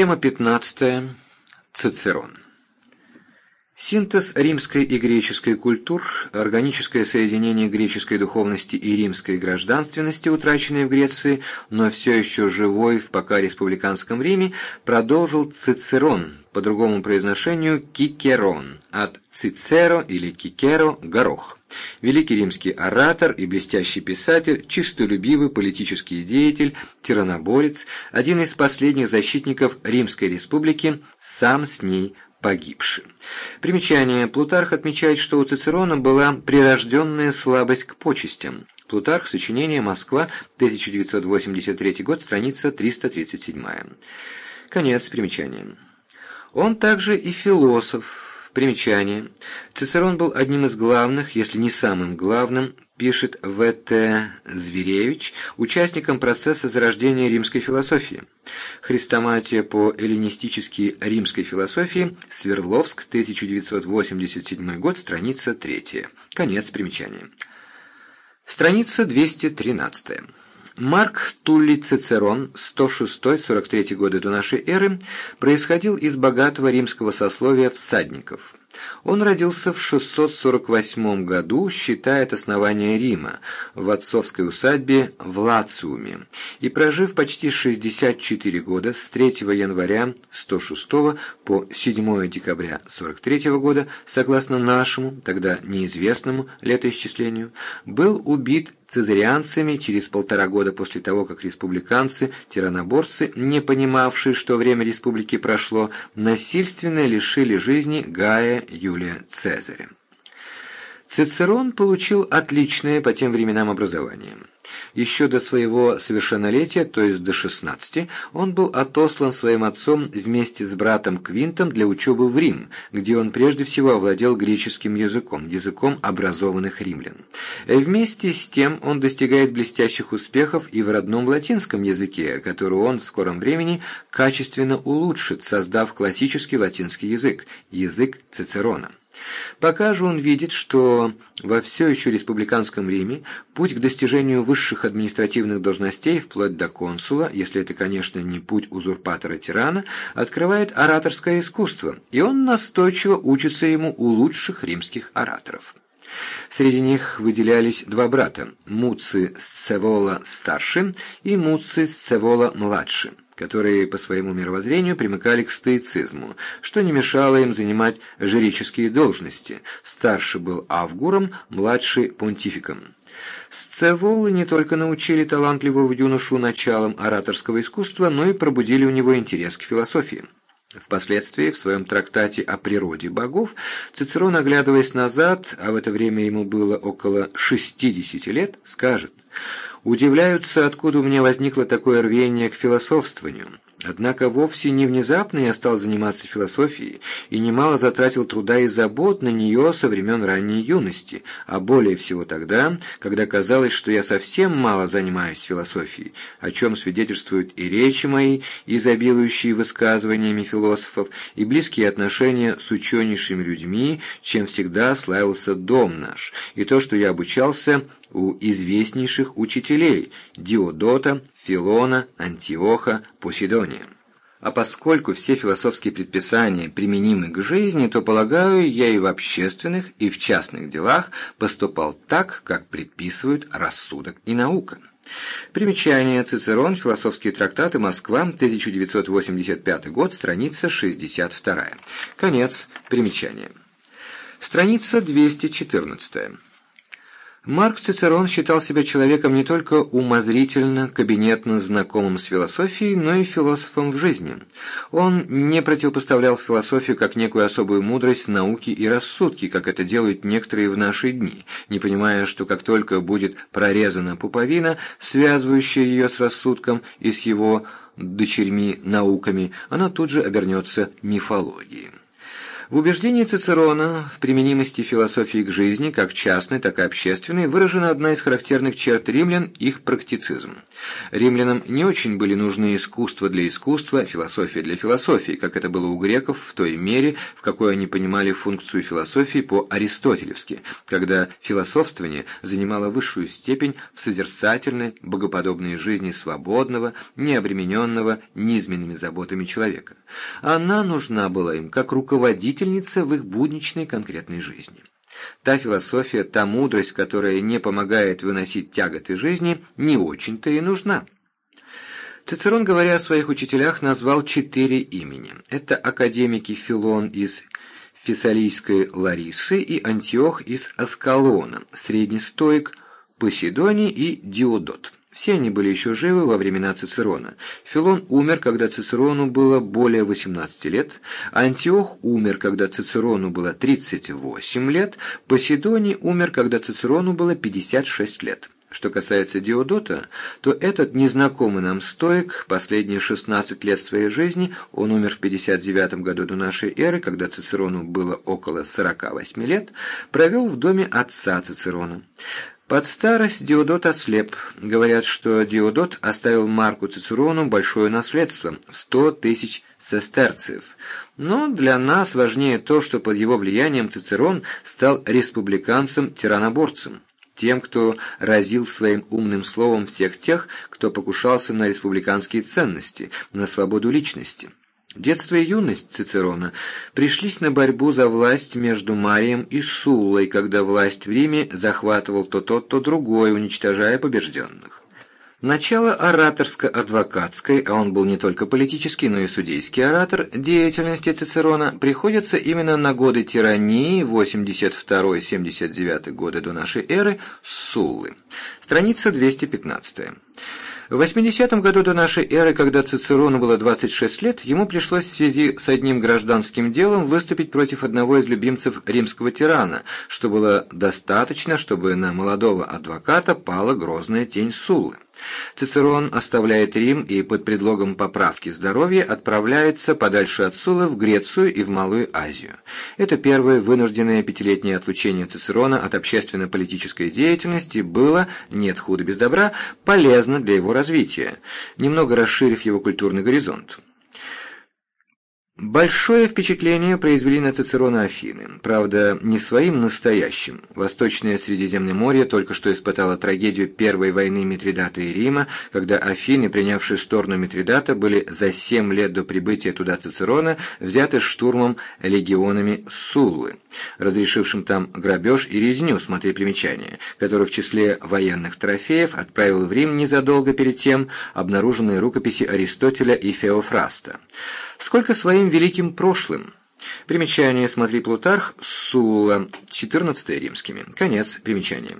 Тема 15. Цицерон. Синтез римской и греческой культур, органическое соединение греческой духовности и римской гражданственности, утраченной в Греции, но все еще живой в пока республиканском Риме, продолжил Цицерон, по другому произношению Кикерон, от Цицеро или Кикеро – горох. Великий римский оратор и блестящий писатель, чистолюбивый политический деятель, тираноборец, один из последних защитников Римской республики, сам с ней погибший. Примечание. Плутарх отмечает, что у Цицерона была прирожденная слабость к почестям. Плутарх, сочинение «Москва», 1983 год, страница 337. Конец примечания. Он также и философ, Примечание. Цицерон был одним из главных, если не самым главным, пишет В.Т. Зверевич, участником процесса зарождения римской философии. Хрестоматия по эллинистической римской философии, Свердловск, 1987 год, страница 3. Конец примечания. Страница 213. Марк Тулли Цицерон, 106-43 годы до нашей эры, происходил из богатого римского сословия всадников. Он родился в 648 году, считает основание Рима, в отцовской усадьбе в Лациуме, и прожив почти 64 года с 3 января 106 по 7 декабря 43 года, согласно нашему, тогда неизвестному летоисчислению, был убит цезарианцами через полтора года после того, как республиканцы, тираноборцы, не понимавшие, что время республики прошло, насильственно лишили жизни Гая Юлия Цезаря. Цицерон получил отличное по тем временам образование. Еще до своего совершеннолетия, то есть до 16, он был отослан своим отцом вместе с братом Квинтом для учебы в Рим, где он прежде всего овладел греческим языком, языком образованных римлян. Вместе с тем он достигает блестящих успехов и в родном латинском языке, который он в скором времени качественно улучшит, создав классический латинский язык, язык Цицерона. Пока же он видит, что во все еще республиканском Риме путь к достижению высших административных должностей, вплоть до консула, если это, конечно, не путь узурпатора-тирана, открывает ораторское искусство, и он настойчиво учится ему у лучших римских ораторов. Среди них выделялись два брата – Муций Сцевола старший и Муций Сцевола младший которые по своему мировоззрению примыкали к стоицизму, что не мешало им занимать жреческие должности. Старший был авгуром, младший – понтификом. Сцеволы не только научили талантливого юношу началам ораторского искусства, но и пробудили у него интерес к философии. Впоследствии, в своем трактате о природе богов, Цицерон, оглядываясь назад, а в это время ему было около 60 лет, скажет – удивляются, откуда у меня возникло такое рвение к философствованию. Однако вовсе не внезапно я стал заниматься философией и немало затратил труда и забот на нее со времен ранней юности, а более всего тогда, когда казалось, что я совсем мало занимаюсь философией, о чем свидетельствуют и речи мои, изобилующие высказываниями философов, и близкие отношения с ученейшими людьми, чем всегда славился дом наш, и то, что я обучался у известнейших учителей Диодота, Филона, Антиоха, Посидония. А поскольку все философские предписания применимы к жизни, то, полагаю, я и в общественных, и в частных делах поступал так, как предписывают рассудок и наука. Примечание. Цицерон. Философские трактаты. Москва. 1985 год. Страница 62. Конец примечания. Страница 214. Марк Цицерон считал себя человеком не только умозрительно, кабинетно знакомым с философией, но и философом в жизни. Он не противопоставлял философию как некую особую мудрость науки и рассудки, как это делают некоторые в наши дни, не понимая, что как только будет прорезана пуповина, связывающая ее с рассудком и с его дочерьми науками, она тут же обернется мифологией. В убеждении Цицерона в применимости философии к жизни, как частной, так и общественной, выражена одна из характерных черт римлян – их практицизм. Римлянам не очень были нужны искусство для искусства, философия для философии, как это было у греков в той мере, в какой они понимали функцию философии по-аристотелевски, когда философствование занимало высшую степень в созерцательной, богоподобной жизни свободного, необремененного низменными заботами человека. Она нужна была им как руководительница в их будничной конкретной жизни. Та философия, та мудрость, которая не помогает выносить тяготы жизни, не очень-то и нужна. Цицерон, говоря о своих учителях, назвал четыре имени. Это академики Филон из Фессалийской Ларисы и Антиох из Аскалона, средний стоик Поседоний и Диодот. Все они были еще живы во времена Цицерона. Филон умер, когда Цицерону было более 18 лет, Антиох умер, когда Цицерону было 38 лет, Поседоний умер, когда Цицерону было 56 лет. Что касается Диодота, то этот незнакомый нам стоик последние 16 лет своей жизни, он умер в 59 году до нашей эры, когда Цицерону было около 48 лет, провел в доме отца Цицерона. Под старость Диодот ослеп. Говорят, что Диодот оставил Марку Цицерону большое наследство в сто тысяч сестерциев. Но для нас важнее то, что под его влиянием Цицерон стал республиканцем-тираноборцем тем, кто разил своим умным словом всех тех, кто покушался на республиканские ценности, на свободу личности. Детство и юность Цицерона пришлись на борьбу за власть между Марием и Суллой, когда власть в Риме захватывал то тот, то другой, уничтожая побежденных. Начало ораторско-адвокатской, а он был не только политический, но и судейский оратор, деятельности Цицерона приходится именно на годы тирании 82-79 годы до нашей эры Суллы. Страница 215. В 80-м году до нашей эры, когда Цицерону было 26 лет, ему пришлось в связи с одним гражданским делом выступить против одного из любимцев римского тирана, что было достаточно, чтобы на молодого адвоката пала грозная тень Суллы. Цицерон оставляет Рим и под предлогом поправки здоровья отправляется подальше от Сулы в Грецию и в Малую Азию. Это первое вынужденное пятилетнее отлучение Цицерона от общественно-политической деятельности было, нет худа без добра, полезно для его развития, немного расширив его культурный горизонт. Большое впечатление произвели на Цицерона Афины, правда, не своим настоящим. Восточное Средиземноморье только что испытало трагедию Первой войны Митридата и Рима, когда Афины, принявшие сторону Митридата, были за семь лет до прибытия туда Цицерона взяты штурмом легионами Суллы, разрешившим там грабеж и резню, смотри примечание, который в числе военных трофеев отправил в Рим незадолго перед тем обнаруженные рукописи Аристотеля и Феофраста сколько своим великим прошлым. Примечание «Смотри Плутарх», Сула, 14 римскими. Конец примечания.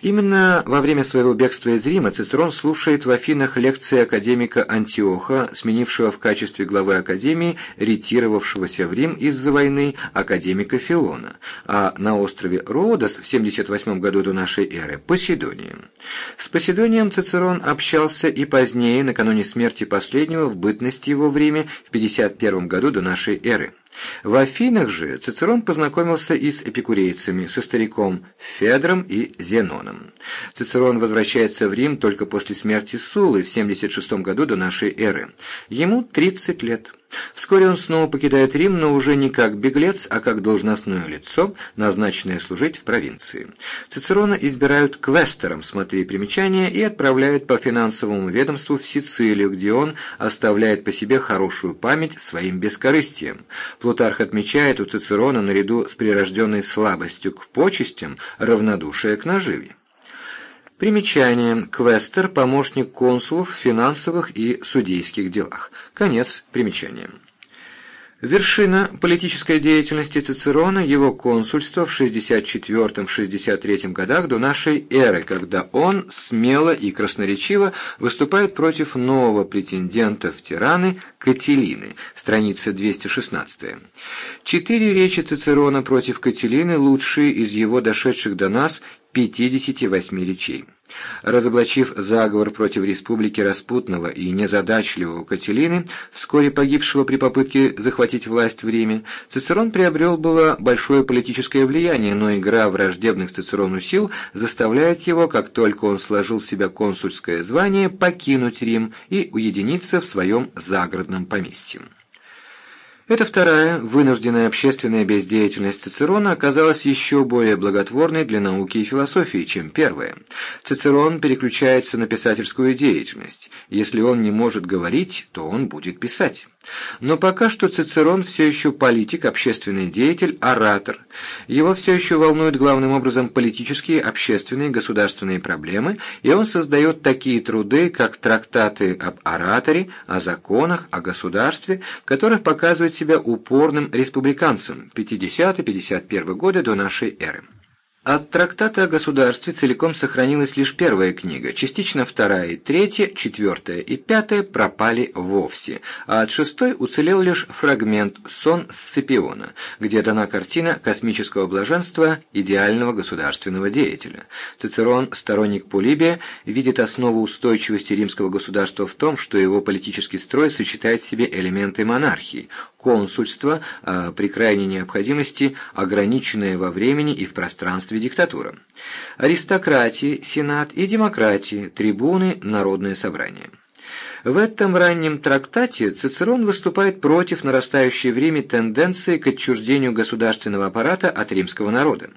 Именно во время своего бегства из Рима Цицерон слушает в Афинах лекции академика Антиоха, сменившего в качестве главы академии ретировавшегося в Рим из-за войны академика Филона, а на острове Родос в 78 году до нашей эры – Поседонием. С Поседонием Цицерон общался и позднее, накануне смерти последнего, в бытности его в Риме в 51 году до нашей эры. В Афинах же Цицерон познакомился и с эпикурейцами, со стариком Федром и Зеноном. Цицерон возвращается в Рим только после смерти Сулы в 76 году до нашей эры. Ему 30 лет. Вскоре он снова покидает Рим, но уже не как беглец, а как должностное лицо, назначенное служить в провинции. Цицерона избирают квестером, смотри примечания, и отправляют по финансовому ведомству в Сицилию, где он оставляет по себе хорошую память своим бескорыстием. Плутарх отмечает у Цицерона наряду с прирожденной слабостью к почестям равнодушие к наживе. Примечание. Квестер – помощник консулов в финансовых и судейских делах. Конец примечания. Вершина политической деятельности Цицерона – его консульство в 64-63 годах до нашей эры, когда он смело и красноречиво выступает против нового претендента в тираны Кателины, страница 216. Четыре речи Цицерона против Кателины – лучшие из его дошедших до нас 58 речей. Разоблачив заговор против республики Распутного и незадачливого Кателины, вскоре погибшего при попытке захватить власть в Риме, Цицерон приобрел было большое политическое влияние, но игра враждебных Цицерону сил заставляет его, как только он сложил в себя консульское звание, покинуть Рим и уединиться в своем загородном поместье. Эта вторая, вынужденная общественная бездеятельность Цицерона оказалась еще более благотворной для науки и философии, чем первая. Цицерон переключается на писательскую деятельность. Если он не может говорить, то он будет писать. Но пока что Цицерон все еще политик, общественный деятель, оратор. Его все еще волнуют главным образом политические, общественные, государственные проблемы, и он создает такие труды, как трактаты об ораторе, о законах, о государстве, которых показывает себя упорным республиканцем 50-51 годы до нашей эры. От трактата о государстве целиком сохранилась лишь первая книга, частично вторая и третья, четвертая и пятая пропали вовсе, а от шестой уцелел лишь фрагмент «Сон Сципиона», где дана картина космического блаженства идеального государственного деятеля. Цицерон, сторонник Полибия, видит основу устойчивости римского государства в том, что его политический строй сочетает в себе элементы монархии, консульство, а при крайней необходимости ограниченная во времени и в пространстве диктатура, аристократии, сенат и демократии, трибуны, народное собрание. В этом раннем трактате Цицерон выступает против нарастающей в Риме тенденции к отчуждению государственного аппарата от римского народа.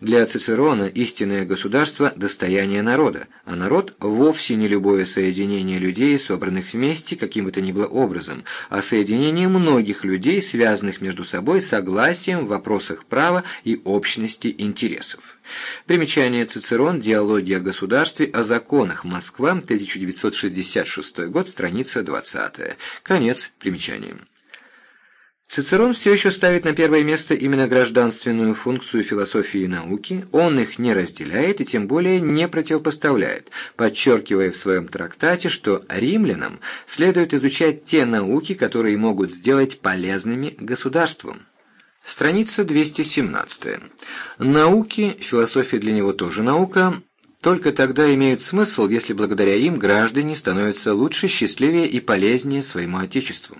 Для Цицерона истинное государство – достояние народа, а народ – вовсе не любое соединение людей, собранных вместе каким бы то ни было образом, а соединение многих людей, связанных между собой согласием в вопросах права и общности интересов. Примечание. Цицерон, диалоги о государстве, о законах, Москва, 1966 год, страница 20. Конец примечания. Цицерон все еще ставит на первое место именно гражданственную функцию философии и науки, он их не разделяет и тем более не противопоставляет, подчеркивая в своем трактате, что римлянам следует изучать те науки, которые могут сделать полезными государством. Страница 217. Науки, философия для него тоже наука, только тогда имеют смысл, если благодаря им граждане становятся лучше, счастливее и полезнее своему Отечеству.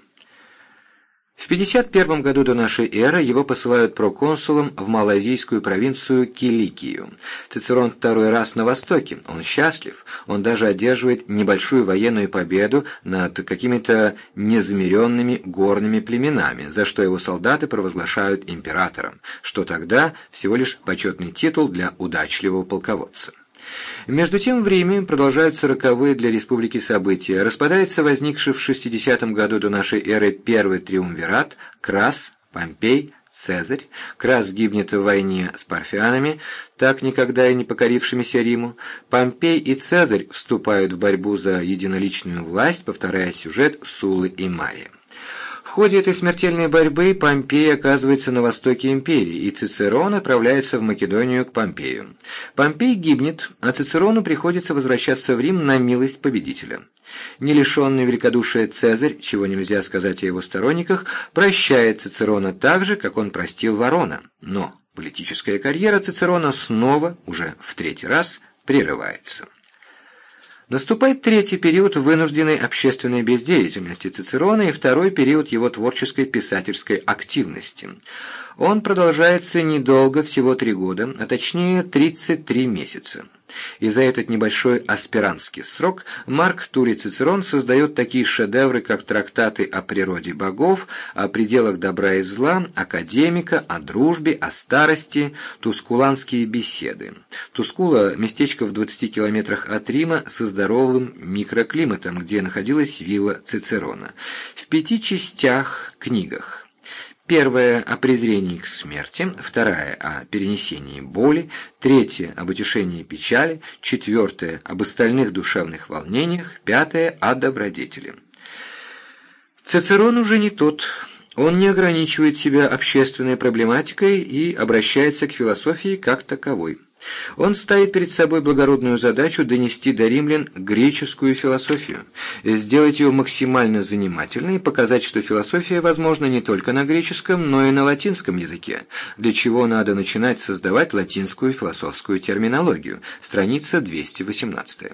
В 51 году до нашей эры его посылают проконсулом в малазийскую провинцию Киликию. Цицерон второй раз на Востоке, он счастлив, он даже одерживает небольшую военную победу над какими-то незамеренными горными племенами, за что его солдаты провозглашают императором, что тогда всего лишь почетный титул для удачливого полководца. Между тем в Риме продолжаются роковые для республики события. Распадается возникший в 60 году до нашей эры первый триумвират, Крас, Помпей, Цезарь. Крас гибнет в войне с парфянами, так никогда и не покорившимися Риму. Помпей и Цезарь вступают в борьбу за единоличную власть, повторяя сюжет Сулы и Мария ходе этой смертельной борьбы Помпей оказывается на востоке империи, и Цицерон отправляется в Македонию к Помпею. Помпей гибнет, а Цицерону приходится возвращаться в Рим на милость победителя. Не лишенный великодушия Цезарь, чего нельзя сказать о его сторонниках, прощает Цицерона так же, как он простил Ворона. Но политическая карьера Цицерона снова, уже в третий раз, прерывается. Наступает третий период вынужденной общественной бездеятельности Цицерона и второй период его творческой писательской активности. Он продолжается недолго, всего три года, а точнее 33 месяца. И за этот небольшой аспирантский срок Марк Турий Цицерон создает такие шедевры, как трактаты о природе богов, о пределах добра и зла, академика, о дружбе, о старости, тускуланские беседы. Тускула – местечко в 20 километрах от Рима со здоровым микроклиматом, где находилась вилла Цицерона. В пяти частях книгах. Первая – о презрении к смерти, вторая – о перенесении боли, третья – об утешении печали, четвертая – об остальных душевных волнениях, пятая – о добродетели. Цицерон уже не тот. Он не ограничивает себя общественной проблематикой и обращается к философии как таковой. Он ставит перед собой благородную задачу донести до римлян греческую философию, сделать ее максимально занимательной и показать, что философия возможна не только на греческом, но и на латинском языке, для чего надо начинать создавать латинскую философскую терминологию, страница 218.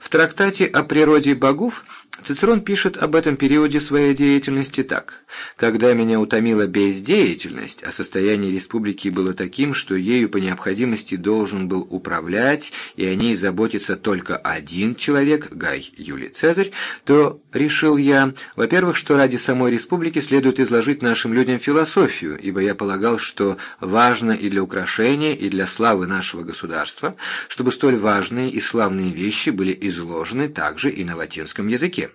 В трактате о природе богов Цицерон пишет об этом периоде своей деятельности так. «Когда меня утомила бездеятельность, а состояние республики было таким, что ею по необходимости должен был управлять, и о ней заботиться только один человек, Гай Юлий Цезарь, то решил я, во-первых, что ради самой республики следует изложить нашим людям философию, ибо я полагал, что важно и для украшения, и для славы нашего государства, чтобы столь важные и славные вещи были изложены также и на латинском языке.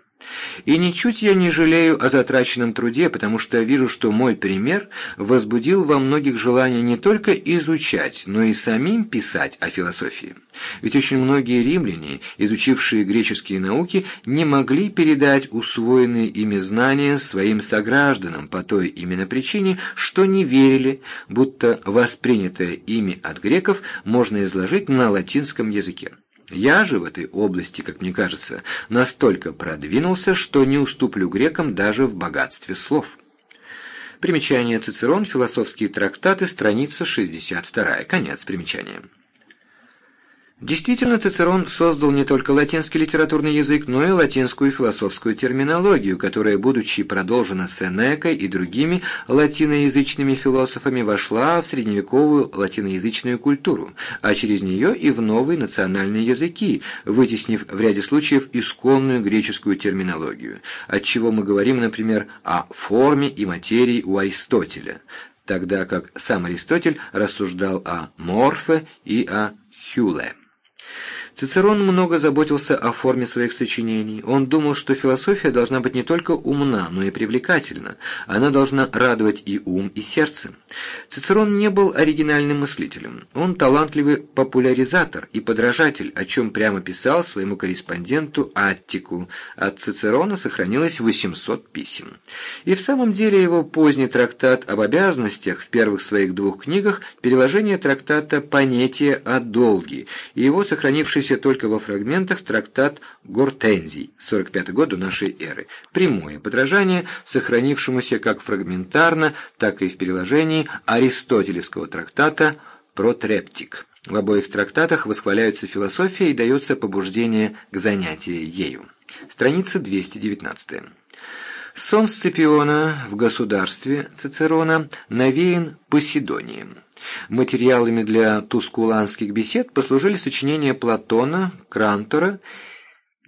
И ничуть я не жалею о затраченном труде, потому что вижу, что мой пример возбудил во многих желание не только изучать, но и самим писать о философии. Ведь очень многие римляне, изучившие греческие науки, не могли передать усвоенные ими знания своим согражданам по той именно причине, что не верили, будто воспринятое ими от греков можно изложить на латинском языке. Я же в этой области, как мне кажется, настолько продвинулся, что не уступлю грекам даже в богатстве слов. Примечание Цицерон, философские трактаты, страница 62, конец примечания. Действительно, Цицерон создал не только латинский литературный язык, но и латинскую философскую терминологию, которая, будучи продолжена Сенекой и другими латиноязычными философами, вошла в средневековую латиноязычную культуру, а через нее и в новые национальные языки, вытеснив в ряде случаев исконную греческую терминологию, отчего мы говорим, например, о форме и материи у Аристотеля, тогда как сам Аристотель рассуждал о морфе и о хюле. Цицерон много заботился о форме своих сочинений. Он думал, что философия должна быть не только умна, но и привлекательна. Она должна радовать и ум, и сердце. Цицерон не был оригинальным мыслителем. Он талантливый популяризатор и подражатель, о чем прямо писал своему корреспонденту Аттику. От Цицерона сохранилось 800 писем. И в самом деле его поздний трактат об обязанностях в первых своих двух книгах – переложение трактата «Понятие о долге» и его сохранившийся сохранившийся только во фрагментах трактат Гортензий, 45 год до нашей эры. Прямое подражание, сохранившемуся как фрагментарно, так и в переложении аристотелевского трактата Протрептик. В обоих трактатах восхваляются философия и дается побуждение к занятию ею. Страница 219. Сон Сципиона в государстве Цицерона навеян Поседонием. Материалами для тускуланских бесед послужили сочинения Платона, Крантора,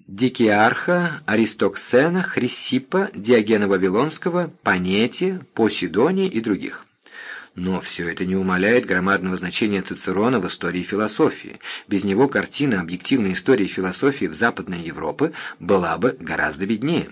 Дикиарха, Аристоксена, Хрисипа, Диогена Вавилонского, Панетия, Посидония и других. Но все это не умаляет громадного значения Цицерона в истории философии. Без него картина объективной истории философии в Западной Европе была бы гораздо беднее.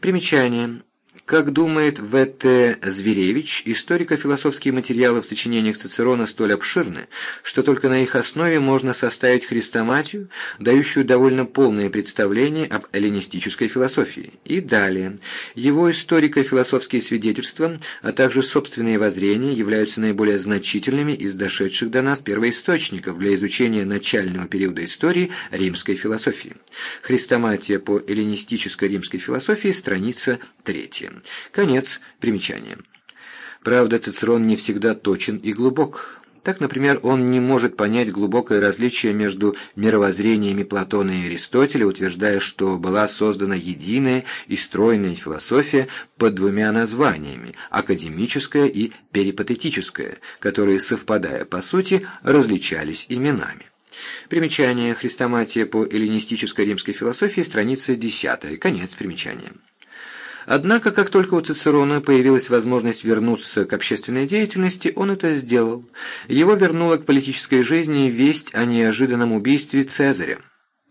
Примечание. Как думает В.Т. Зверевич, историко-философские материалы в сочинениях Цицерона столь обширны, что только на их основе можно составить хрестоматию, дающую довольно полное представление об эллинистической философии. И далее. Его историко-философские свидетельства, а также собственные воззрения являются наиболее значительными из дошедших до нас первоисточников для изучения начального периода истории римской философии. Хрестоматия по эллинистической римской философии, страница 3. Конец примечания. Правда, Цицерон не всегда точен и глубок. Так, например, он не может понять глубокое различие между мировоззрениями Платона и Аристотеля, утверждая, что была создана единая и стройная философия под двумя названиями – академическая и перипатетическая, которые, совпадая по сути, различались именами. Примечание Христоматия по эллинистической римской философии, страница 10, конец примечания. Однако, как только у Цицерона появилась возможность вернуться к общественной деятельности, он это сделал. Его вернула к политической жизни весть о неожиданном убийстве Цезаря.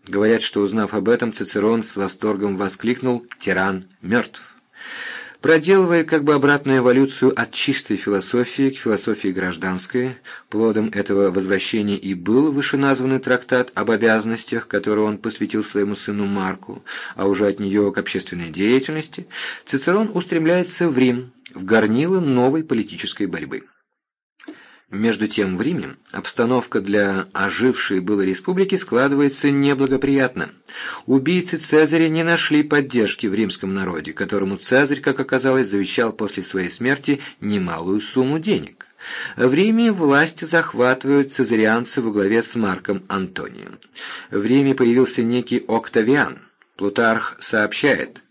Говорят, что узнав об этом, Цицерон с восторгом воскликнул «Тиран мертв». Проделывая как бы обратную эволюцию от чистой философии к философии гражданской, плодом этого возвращения и был вышеназванный трактат об обязанностях, который он посвятил своему сыну Марку, а уже от нее к общественной деятельности, Цицерон устремляется в Рим, в горнило новой политической борьбы. Между тем в Риме обстановка для ожившей было республики складывается неблагоприятно. Убийцы Цезаря не нашли поддержки в римском народе, которому Цезарь, как оказалось, завещал после своей смерти немалую сумму денег. В Риме власть захватывают цезарианцы во главе с Марком Антонием. В Риме появился некий Октавиан. Плутарх сообщает,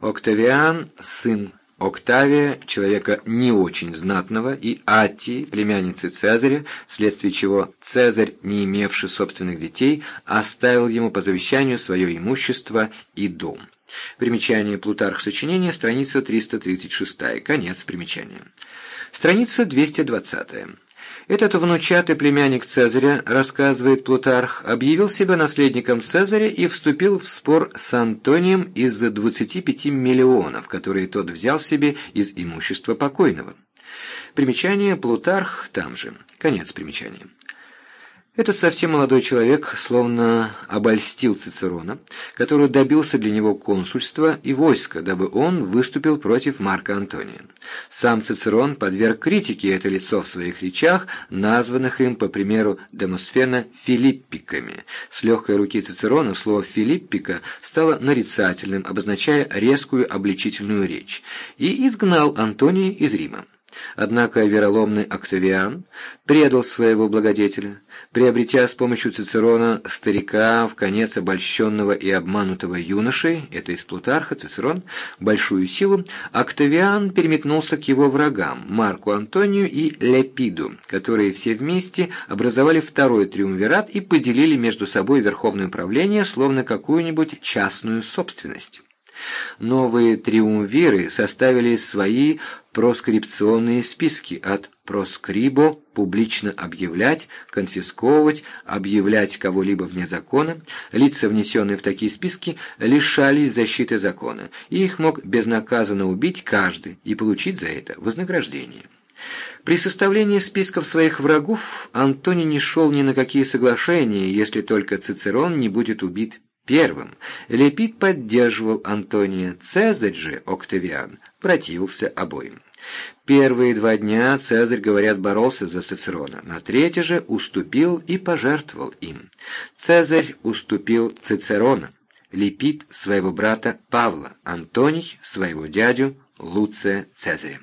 Октавиан, сын Октавия, человека не очень знатного, и Аттии, племянницы Цезаря, вследствие чего Цезарь, не имевший собственных детей, оставил ему по завещанию свое имущество и дом. Примечание Плутарх сочинения, страница 336, конец примечания. Страница 220. Этот внучатый племянник Цезаря, рассказывает Плутарх, объявил себя наследником Цезаря и вступил в спор с Антонием из-за 25 миллионов, которые тот взял себе из имущества покойного. Примечание Плутарх там же. Конец примечания. Этот совсем молодой человек словно обольстил Цицерона, который добился для него консульства и войска, дабы он выступил против Марка Антония. Сам Цицерон подверг критике это лицо в своих речах, названных им, по примеру Демосфена, филиппиками. С легкой руки Цицерона слово «филиппика» стало нарицательным, обозначая резкую обличительную речь, и изгнал Антония из Рима. Однако вероломный Октавиан предал своего благодетеля, приобретя с помощью Цицерона старика, в конец обольщенного и обманутого юношей, это из Плутарха, Цицерон, большую силу, Октавиан переметнулся к его врагам, Марку Антонию и Лепиду, которые все вместе образовали второй триумвират и поделили между собой верховное правление, словно какую-нибудь частную собственность. Новые триумвиры составили свои проскрипционные списки от проскрибо – публично объявлять, конфисковывать, объявлять кого-либо вне закона. Лица, внесенные в такие списки, лишались защиты закона, и их мог безнаказанно убить каждый и получить за это вознаграждение. При составлении списков своих врагов Антоний не шел ни на какие соглашения, если только Цицерон не будет убит первым. Лепит поддерживал Антония, Цезарь же, Октавиан, противился обоим. Первые два дня Цезарь, говорят, боролся за Цицерона, на третий же уступил и пожертвовал им. Цезарь уступил Цицерона, Лепит своего брата Павла, Антоний своего дядю Луция Цезаря.